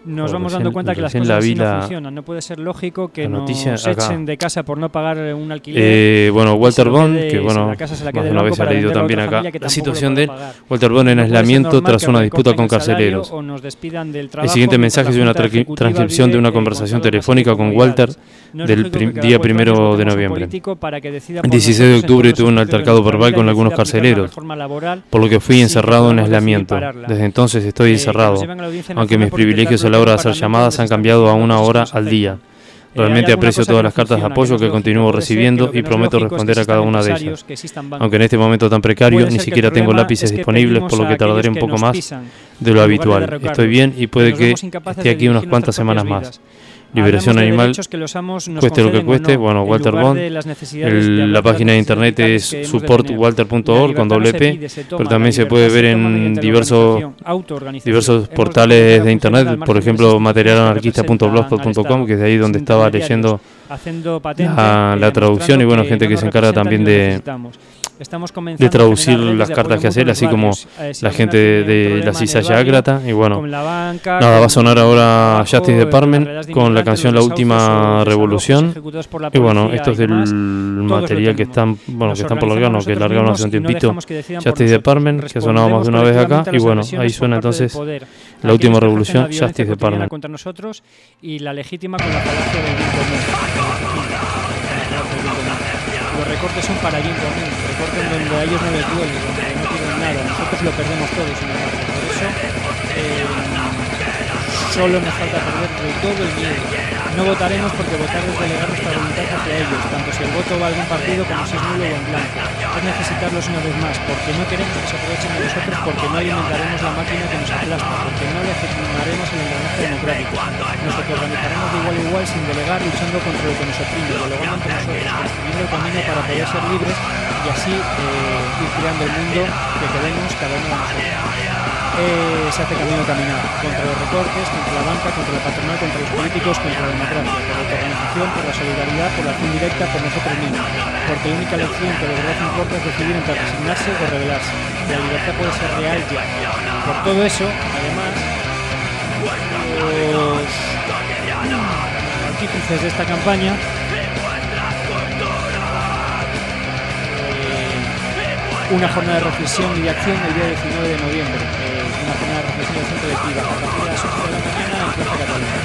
nos vamos dando cuenta que las cosas así no funcionan. No puede ser lógico que nos echen de casa por no pagar un alquiler. Eh, bueno, Walter Bond, que bueno, más de una vez ha leído también acá la situación de Walter Bond en aislamiento tras una disputa con carceleros. El siguiente mensaje es una transcripción de una conversación telefónica con Walter del día primero de noviembre. El 16 de octubre tuve un altercado verbal con algunos carceleros, por lo que fui encerrado en aislamiento. Desde entonces estoy encerrado, aunque mis privilegios a la hora de hacer llamadas han cambiado a una hora al día. Realmente aprecio todas las cartas de apoyo que continúo recibiendo y prometo responder a cada una de ellas. Aunque en este momento tan precario ni siquiera tengo lápices disponibles, por lo que tardaré un poco más de lo habitual. Estoy bien y puede que esté aquí unas cuantas semanas más liberación animal, cueste lo que cueste. Bueno, Walter Bond. la página de internet es supportwalter.org con doble P, pero también se puede ver en diversos, diversos portales de internet, por ejemplo, materialanarquista.blogspot.com, que es de ahí donde estaba leyendo la, la traducción y bueno, gente que se encarga también de de traducir las cartas que hacer, así como la gente de, la Cisalla Ágrata. Y bueno, nada, va a sonar ahora Justice Department con la canción La Última Revolución. Y bueno, esto es del material que están, bueno, que están por largar, que largaron hace un tiempito. Justice Department, que ha sonado más de una vez acá. Y bueno, ahí suena entonces La Última Revolución, Justice Department. contra nosotros y la legítima con la del recortes son para bien común recorten donde a ellos no les duele, donde no tienen nada. Nosotros lo perdemos todo, sin embargo. Por eso eh, solo nos falta perder de todo el miedo. No votaremos porque votar es delegar nuestra voluntad hacia ellos, tanto si el voto va a algún partido como si es nulo o en blanco. Es necesitarlos una vez más, porque no queremos que se aprovechen de nosotros, porque no alimentaremos la máquina que nos aplasta, porque no le afectaremos el engranaje democrático. Nos organizaremos de igual a igual sin delegar, luchando contra lo que nos oprime, dialogando entre nosotros, construyendo el camino para poder ser libres y así eh, ir creando el mundo que queremos cada uno de nosotros. Eh, se hace camino caminar contra los recortes, contra la banca, contra la patronal, contra los políticos, contra la democracia, por la organización, por la solidaridad, por la acción directa, por nosotros mismos. Porque la única lección que de verdad importa es decidir entre resignarse o rebelarse. La libertad puede ser real ya. Por todo eso, además, los artífices de esta campaña eh, una jornada de reflexión y de acción el día 19 de noviembre de reflexión colectiva a partir de las 8 de la mañana en Plaza Cataluña.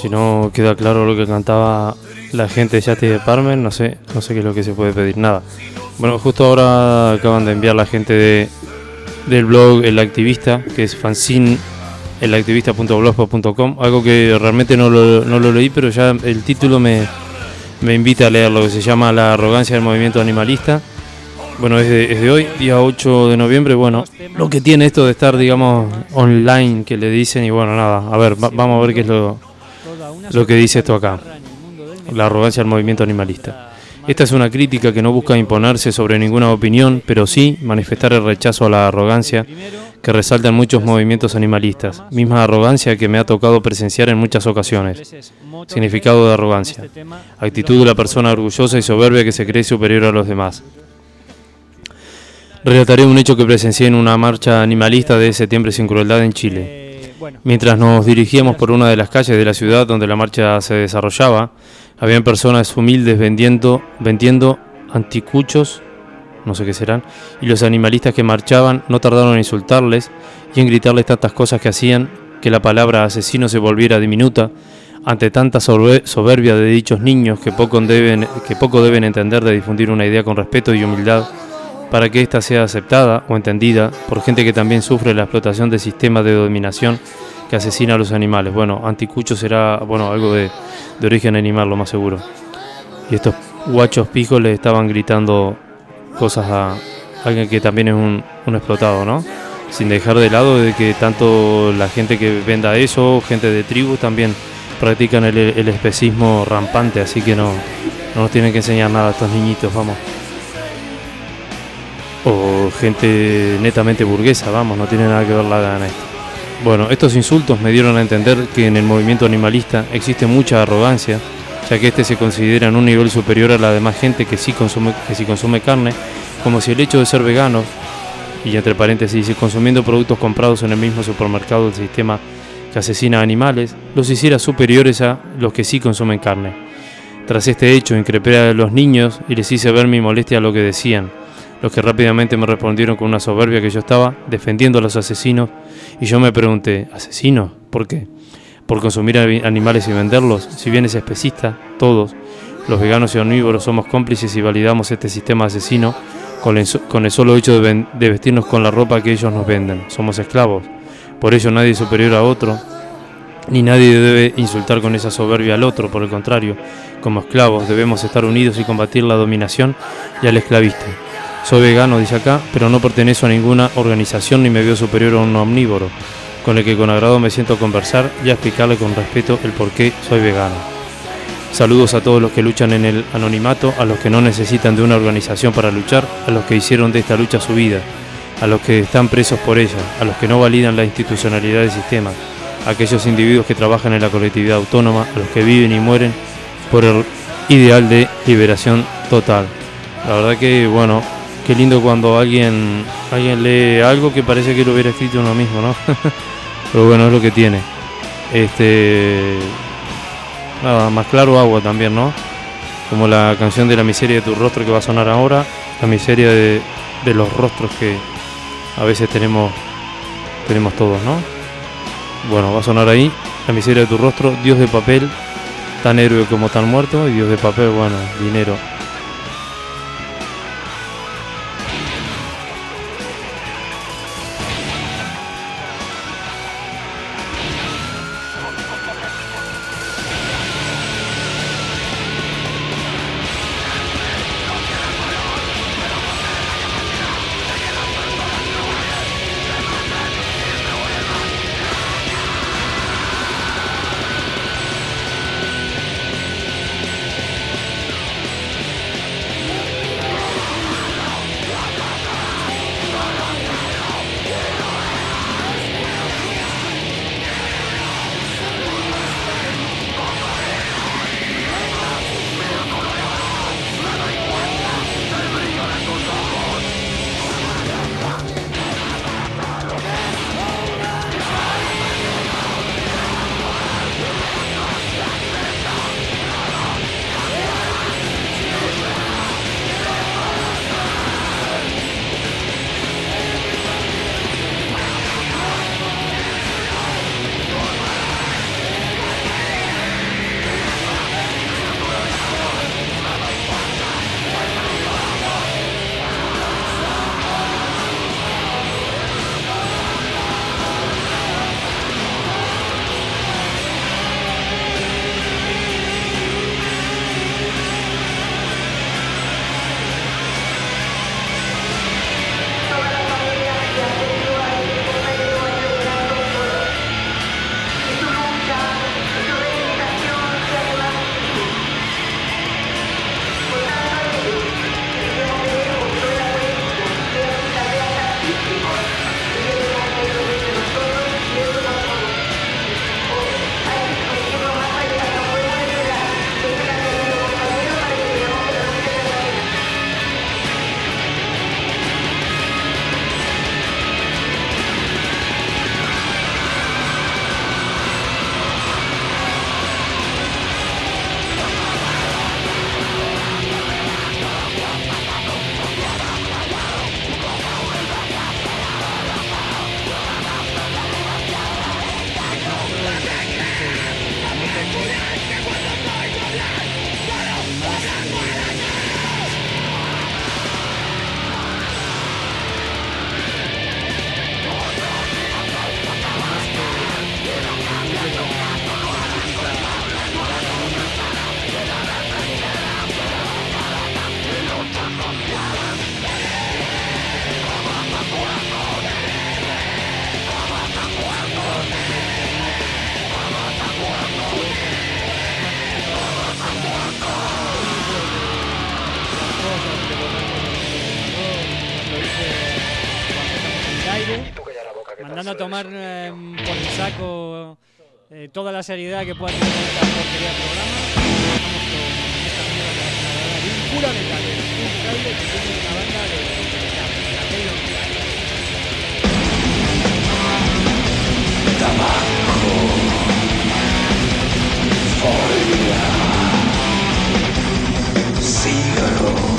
Si no queda claro lo que cantaba la gente de Justice de Parmen, no sé, no sé qué es lo que se puede pedir, nada. Bueno, justo ahora acaban de enviar la gente de, del blog El Activista, que es fanzine elactivista.blogspot.com, algo que realmente no lo, no lo leí, pero ya el título me, me invita a leer lo que se llama La arrogancia del movimiento animalista. Bueno, es de, hoy, día 8 de noviembre. Bueno, lo que tiene esto de estar, digamos, online, que le dicen, y bueno, nada, a ver, vamos a ver qué es lo, lo que dice esto acá. La arrogancia del movimiento animalista. Esta es una crítica que no busca imponerse sobre ninguna opinión, pero sí manifestar el rechazo a la arrogancia que resaltan muchos movimientos animalistas, misma arrogancia que me ha tocado presenciar en muchas ocasiones. Significado de arrogancia. Actitud de la persona orgullosa y soberbia que se cree superior a los demás. Relataré un hecho que presencié en una marcha animalista de Septiembre sin Crueldad en Chile. Mientras nos dirigíamos por una de las calles de la ciudad donde la marcha se desarrollaba, habían personas humildes vendiendo, vendiendo anticuchos, no sé qué serán, y los animalistas que marchaban no tardaron en insultarles y en gritarles tantas cosas que hacían que la palabra asesino se volviera diminuta ante tanta soberbia de dichos niños que poco deben, que poco deben entender de difundir una idea con respeto y humildad para que ésta sea aceptada o entendida por gente que también sufre la explotación de sistemas de dominación que asesina a los animales. Bueno, anticucho será bueno algo de, de origen animal, lo más seguro. Y estos guachos pijos le estaban gritando cosas a alguien que también es un, explotado, ¿no? Sin dejar de lado de que tanto la gente que venda eso, gente de tribu también practican el, especismo rampante, así que no, no nos tienen que enseñar nada a estos niñitos, vamos. O gente netamente burguesa, vamos, no tiene nada que ver la gana. Bueno, estos insultos me dieron a entender que en el movimiento animalista existe mucha arrogancia, ya que este se considera en un nivel superior a la demás gente que sí consume, que sí consume carne, como si el hecho de ser vegano, y entre paréntesis, consumiendo productos comprados en el mismo supermercado del sistema que asesina animales, los hiciera superiores a los que sí consumen carne. Tras este hecho, increpé a los niños y les hice ver mi molestia a lo que decían los que rápidamente me respondieron con una soberbia que yo estaba defendiendo a los asesinos, y yo me pregunté, ¿asesinos? ¿Por qué? ¿Por consumir animales y venderlos? Si bien es especista, todos, los veganos y omnívoros, somos cómplices y validamos este sistema asesino con el, solo hecho de, de vestirnos con la ropa que ellos nos venden. Somos esclavos. Por ello nadie es superior a otro, ni nadie debe insultar con esa soberbia al otro, por el contrario, como esclavos debemos estar unidos y combatir la dominación y al esclavista. Soy vegano, dice acá, pero no pertenezco a ninguna organización ni me veo superior a un omnívoro, con el que con agrado me siento a conversar y a explicarle con respeto el por qué soy vegano. Saludos a todos los que luchan en el anonimato, a los que no necesitan de una organización para luchar, a los que hicieron de esta lucha su vida, a los que están presos por ella, a los que no validan la institucionalidad del sistema, a aquellos individuos que trabajan en la colectividad autónoma, a los que viven y mueren por el ideal de liberación total. La verdad que, bueno, Qué lindo cuando alguien, alguien lee algo que parece que lo hubiera escrito uno mismo, ¿no? Pero bueno, es lo que tiene. Este. Nada, más claro agua también, ¿no? Como la canción de la miseria de tu rostro que va a sonar ahora, la miseria de, de los rostros que a veces tenemos, tenemos todos, ¿no? Bueno, va a sonar ahí, la miseria de tu rostro, Dios de papel, tan héroe como tan muerto, y Dios de papel, bueno, dinero. Tomar eh, por el saco eh, toda la seriedad que pueda tener esta porquería de programa. Con esta mierda que va a un pura que una banda de, Tabaco. Sigaro.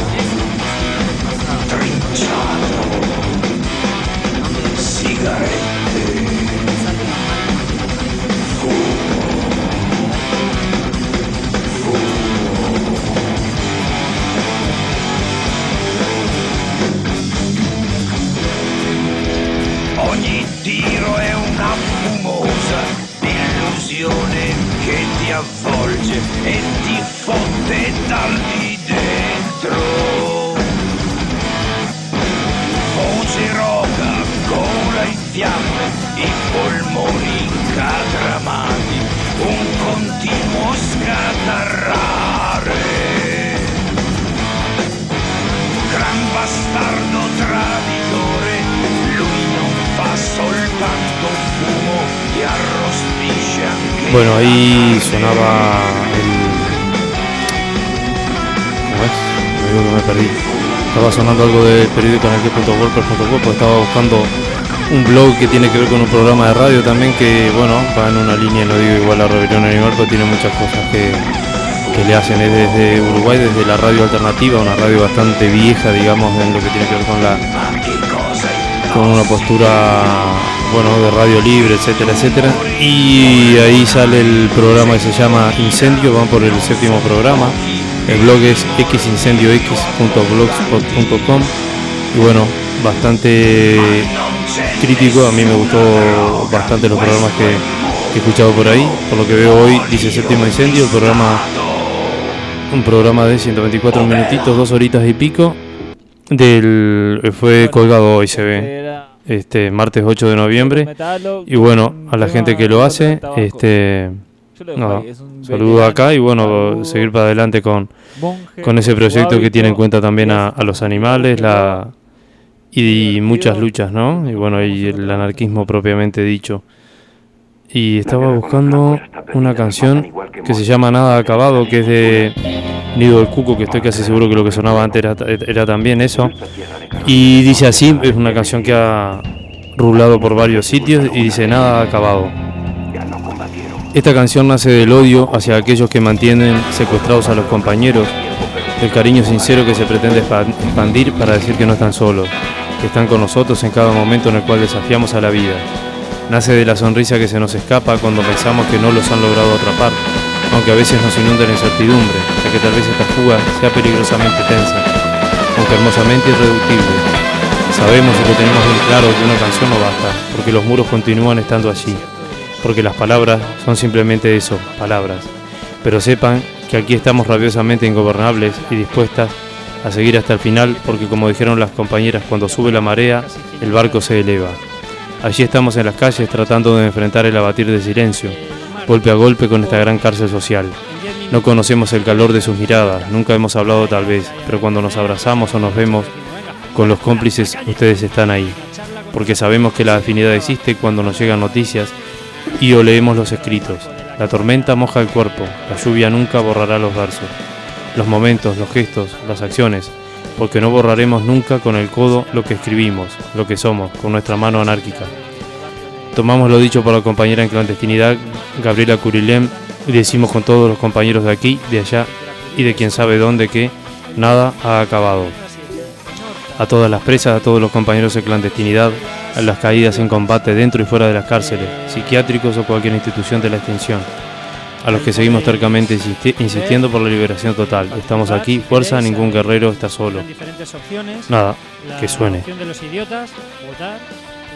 Bueno, ahí sonaba el. ¿Cómo es? Me que me perdí. Estaba sonando algo del periódico anarquía.wordpress.com porque estaba buscando un blog que tiene que ver con un programa de radio también que, bueno, va en una línea, no digo igual a Rebelión Animal, pero tiene muchas cosas que, que le hacen. Es desde Uruguay, desde la radio alternativa, una radio bastante vieja, digamos, en lo que tiene que ver con la con una postura bueno de radio libre etcétera etcétera y ahí sale el programa que se llama Incendio van por el séptimo programa. El blog es xincendio.x.blogspot.com y bueno bastante crítico a mí me gustó bastante los programas que, he escuchado por ahí. Por lo que veo hoy dice séptimo incendio un programa de 124 minutitos dos horitas y pico fue colgado hoy se ve este martes 8 de noviembre. Y bueno a la gente que lo hace este no, saludo acá y bueno seguir para adelante con con ese proyecto que tiene en cuenta también a, a los animales la y muchas luchas no y bueno y el anarquismo propiamente dicho y estaba buscando una canción que se llama Nada Acabado que es de Nido del Cuco, que estoy casi seguro que lo que sonaba antes era, era, también eso. Y dice así, es una canción que ha rulado por varios sitios y dice nada acabado. Esta canción nace del odio hacia aquellos que mantienen secuestrados a los compañeros, del cariño sincero que se pretende expandir para decir que no están solos, que están con nosotros en cada momento en el cual desafiamos a la vida. Nace de la sonrisa que se nos escapa cuando pensamos que no los han logrado atrapar, aunque a veces nos inunda la incertidumbre, ya que tal vez esta fuga sea peligrosamente tensa, aunque hermosamente irreductible. Sabemos y lo tenemos muy claro que una canción no basta, porque los muros continúan estando allí, porque las palabras son simplemente eso, palabras. Pero sepan que aquí estamos rabiosamente ingobernables y dispuestas a seguir hasta el final, porque como dijeron las compañeras, cuando sube la marea, el barco se eleva. Allí estamos en las calles tratando de enfrentar el abatir de silencio, golpe a golpe con esta gran cárcel social. No conocemos el calor de sus miradas, nunca hemos hablado tal vez, pero cuando nos abrazamos o nos vemos con los cómplices, ustedes están ahí. Porque sabemos que la afinidad existe cuando nos llegan noticias y o leemos los escritos. La tormenta moja el cuerpo, la lluvia nunca borrará los versos, los momentos, los gestos, las acciones, porque no borraremos nunca con el codo lo que escribimos, lo que somos, con nuestra mano anárquica. Tomamos lo dicho por la compañera en clandestinidad, Gabriela Curilem, y decimos con todos los compañeros de aquí, de allá y de quien sabe dónde que nada ha acabado. A todas las presas, a todos los compañeros en clandestinidad, a las caídas en combate dentro y fuera de las cárceles, psiquiátricos o cualquier institución de la extensión. A los que seguimos tercamente insistiendo por la liberación total. Estamos aquí, fuerza, ningún guerrero está solo. Nada, que suene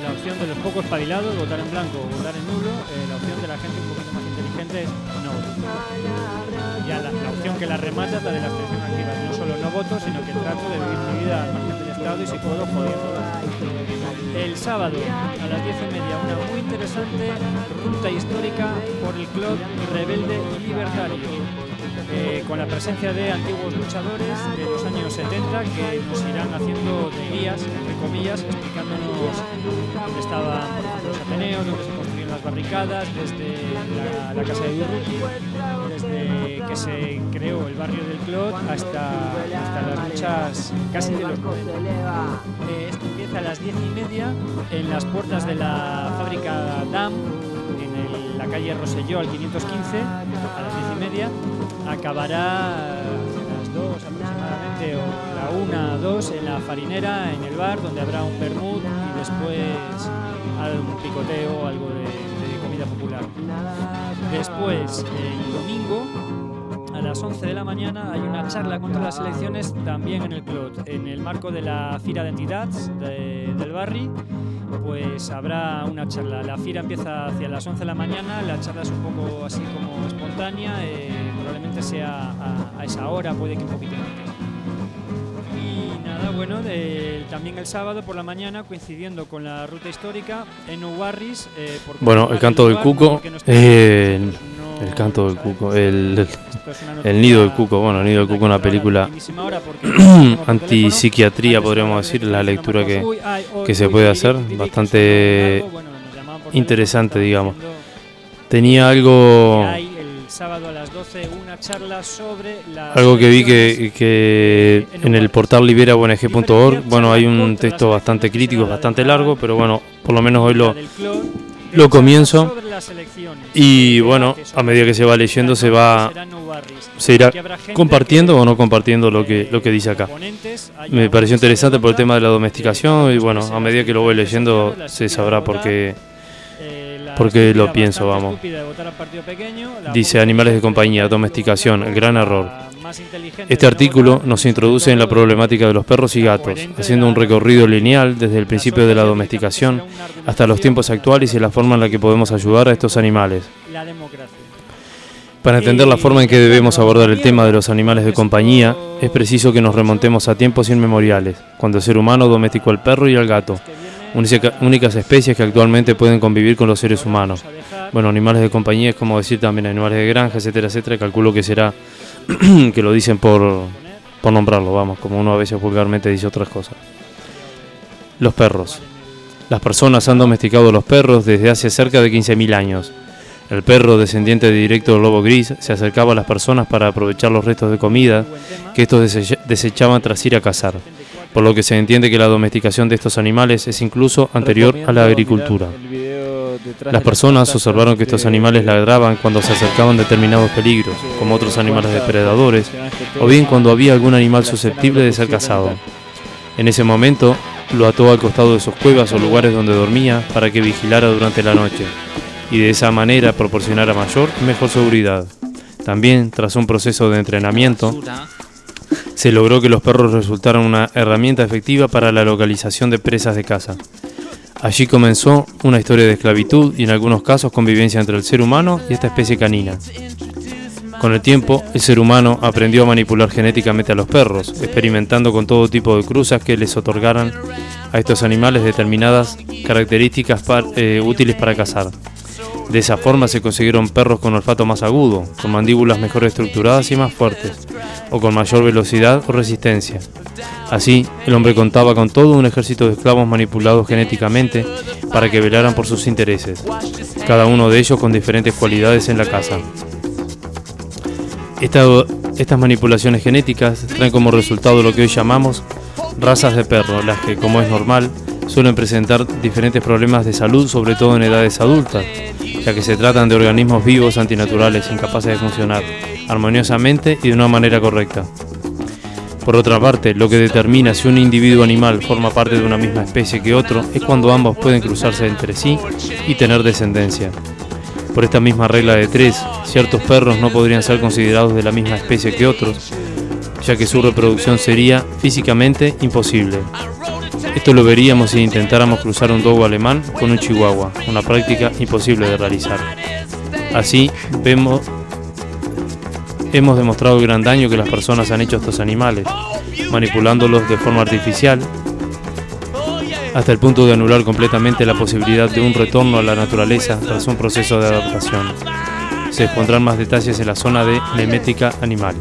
la opción de los poco espabilados, votar en blanco votar en nulo, eh, la opción de la gente un poquito más inteligente es no. Ya la, la, opción que la remata es la de la abstención activa, no solo no voto, sino que trato de vivir mi vida al margen del Estado y si puedo jodiendo. El sábado a las diez y media una muy interesante ruta histórica por el club rebelde y libertario. eh, con la presencia de antiguos luchadores de los años 70 que nos irán haciendo de guías, entre comillas, explicándonos dónde estaban los Ateneos, dónde se barricadas, desde la, casa de Durruti, desde que se creó el barrio del Clot hasta, las luchas casi de los 90. Eh, esto empieza a las 10 y media en las puertas de la fábrica DAM, en la calle Roselló al 515, a las 10 y media acabará a las 2 aproximadamente, o la 1, 2 en la farinera, en el bar, donde habrá un permut y después algún picoteo, algo de. Después, el domingo, a las 11 de la mañana hay una charla contra las elecciones también en el Clot, en el marco de la Fira de Entidades del Barri pues habrá una charla. La fira empieza hacia las 11 de la mañana, la charla es un poco así como espontánea, eh, probablemente sea a, esa hora, puede que un poquito antes. Bueno, también el sábado por la mañana, coincidiendo con la ruta histórica, en Ubarris. Eh, bueno, el canto del cuco. El canto del cuco, el, el, nido del cuco, bueno, el nido del cuco, una película antipsiquiatría, podríamos decir, la lectura que, que se puede hacer, bastante interesante, digamos. Tenía algo algo que vi que, que en el portal libera.org, bueno, hay un texto bastante crítico, bastante largo, pero bueno, por lo menos hoy lo, lo comienzo. y bueno, a medida que se va leyendo se va se irá compartiendo o no compartiendo lo que lo que dice acá. Me pareció interesante por el tema de la domesticación y bueno, a medida que lo voy leyendo se sabrá por qué porque lo pienso, vamos. Dice animales de compañía, domesticación, gran error. Este artículo nos introduce en la problemática de los perros y gatos, haciendo un recorrido lineal desde el principio de la domesticación hasta los tiempos actuales y la forma en la que podemos ayudar a estos animales. Para entender la forma en que debemos abordar el tema de los animales de compañía, es preciso que nos remontemos a tiempos inmemoriales, cuando el ser humano domesticó al perro y al gato, únicas especies que actualmente pueden convivir con los seres humanos. Bueno, animales de compañía es como decir también animales de granja, etcétera, etcétera. Calculo que será que lo dicen por, por nombrarlo, vamos, como uno a veces vulgarmente dice otras cosas. Los perros. Las personas han domesticado los perros desde hace cerca de 15.000 años. El perro, descendiente directo del lobo gris, se acercaba a las personas para aprovechar los restos de comida que estos desechaban tras ir a cazar por lo que se entiende que la domesticación de estos animales es incluso anterior a la agricultura. Las personas observaron que estos animales ladraban cuando se acercaban determinados peligros, como otros animales depredadores, o bien cuando había algún animal susceptible de ser cazado. En ese momento, lo ató al costado de sus cuevas o lugares donde dormía para que vigilara durante la noche, y de esa manera proporcionara mayor y mejor seguridad. También, tras un proceso de entrenamiento, se logró que los perros resultaran una herramienta efectiva para la localización de presas de caza. Allí comenzó una historia de esclavitud y en algunos casos convivencia entre el ser humano y esta especie canina. Con el tiempo, el ser humano aprendió a manipular genéticamente a los perros, experimentando con todo tipo de cruzas que les otorgaran a estos animales determinadas características eh, útiles para cazar. De esa forma se consiguieron perros con olfato más agudo, con mandíbulas mejor estructuradas y más fuertes, o con mayor velocidad o resistencia. Así, el hombre contaba con todo un ejército de esclavos manipulados genéticamente para que velaran por sus intereses, cada uno de ellos con diferentes cualidades en la casa. estas manipulaciones genéticas traen como resultado lo que hoy llamamos razas de perro, las que, como es normal, suelen presentar diferentes problemas de salud, sobre todo en edades adultas, ya que se tratan de organismos vivos antinaturales incapaces de funcionar armoniosamente y de una manera correcta. Por otra parte, lo que determina si un individuo animal forma parte de una misma especie que otro es cuando ambos pueden cruzarse entre sí y tener descendencia. Por esta misma regla de tres, ciertos perros no podrían ser considerados de la misma especie que otros, ya que su reproducción sería físicamente imposible. Esto lo veríamos si intentáramos cruzar un dogo alemán con un chihuahua, una práctica imposible de realizar. Así, vemos, hemos demostrado el gran daño que las personas han hecho a estos animales, manipulándolos de forma artificial, hasta el punto de anular completamente la posibilidad de un retorno a la naturaleza tras un proceso de adaptación. se expondrán más detalles en la zona de Nemética Animal.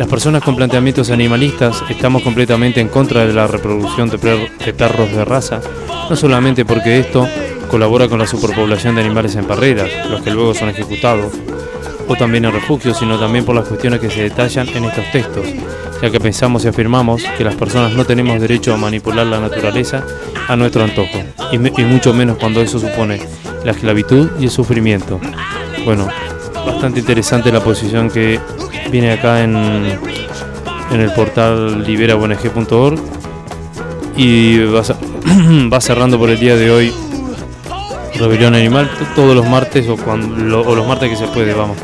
Las personas con planteamientos animalistas estamos completamente en contra de la reproducción de, perros de raza, no solamente porque esto colabora con la superpoblación de animales en parreras, los que luego son ejecutados, o también en refugios, sino también por las cuestiones que se detallan en estos textos, ya que pensamos y afirmamos que las personas no tenemos derecho a manipular la naturaleza a nuestro antojo, y, y mucho menos cuando eso supone la esclavitud y el sufrimiento. Bueno, bastante interesante la posición que viene acá en, en el portal liberabng.org y va, va, cerrando por el día de hoy Rebelión Animal todos los martes o, los martes que se puede, vamos.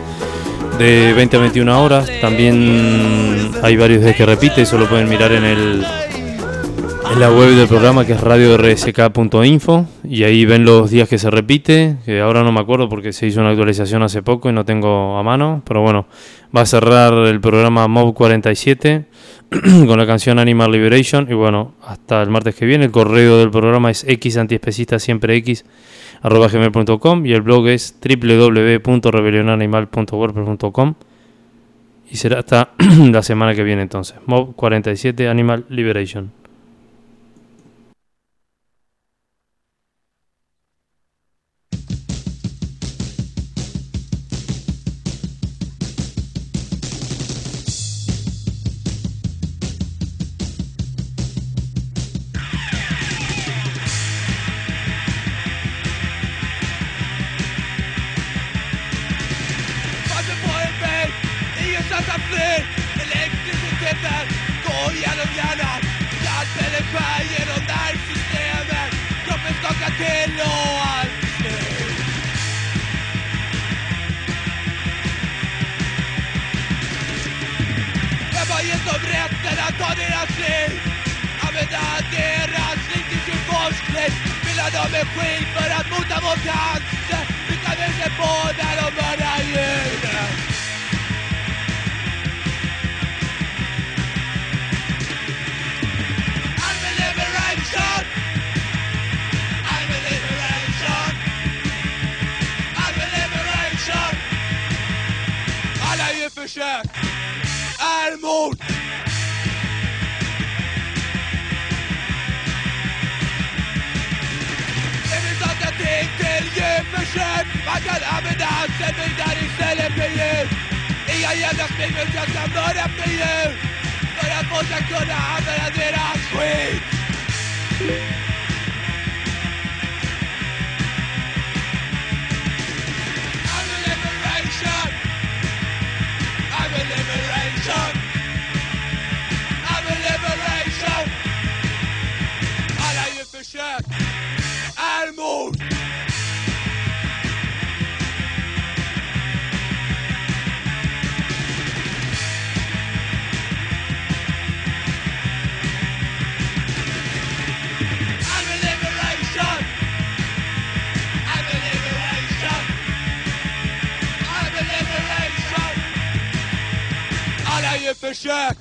De 20 a 21 horas. También hay varios días que repite, eso lo pueden mirar en el la web del programa que es radiorsk.info y ahí ven los días que se repite, que ahora no me acuerdo porque se hizo una actualización hace poco y no tengo a mano, pero bueno, va a cerrar el programa Mob 47 con la canción Animal Liberation y bueno, hasta el martes que viene el correo del programa es xantiespecista siempre x arroba gmail.com y el blog es www.rebelionanimal.wordpress.com y será hasta la semana que viene entonces. Mob 47 Animal Liberation. ta deras liv. Använda deras liv till sin forskning. Fylla dem med skit för att mota vår cancer. Vi kan inte på när de mördar djur kök, är mord. Det finns je försök